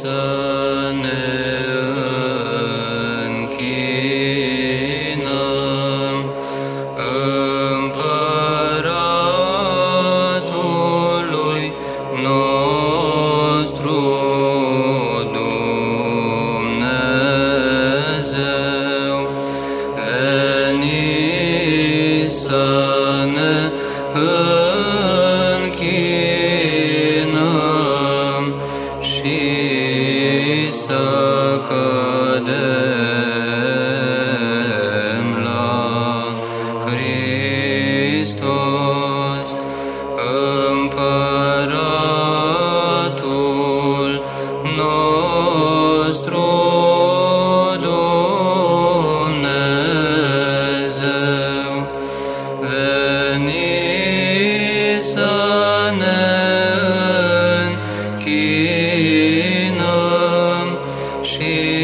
să ne închinăm Împăratului nostru Dumnezeu, veni să ne închid. सकद Hare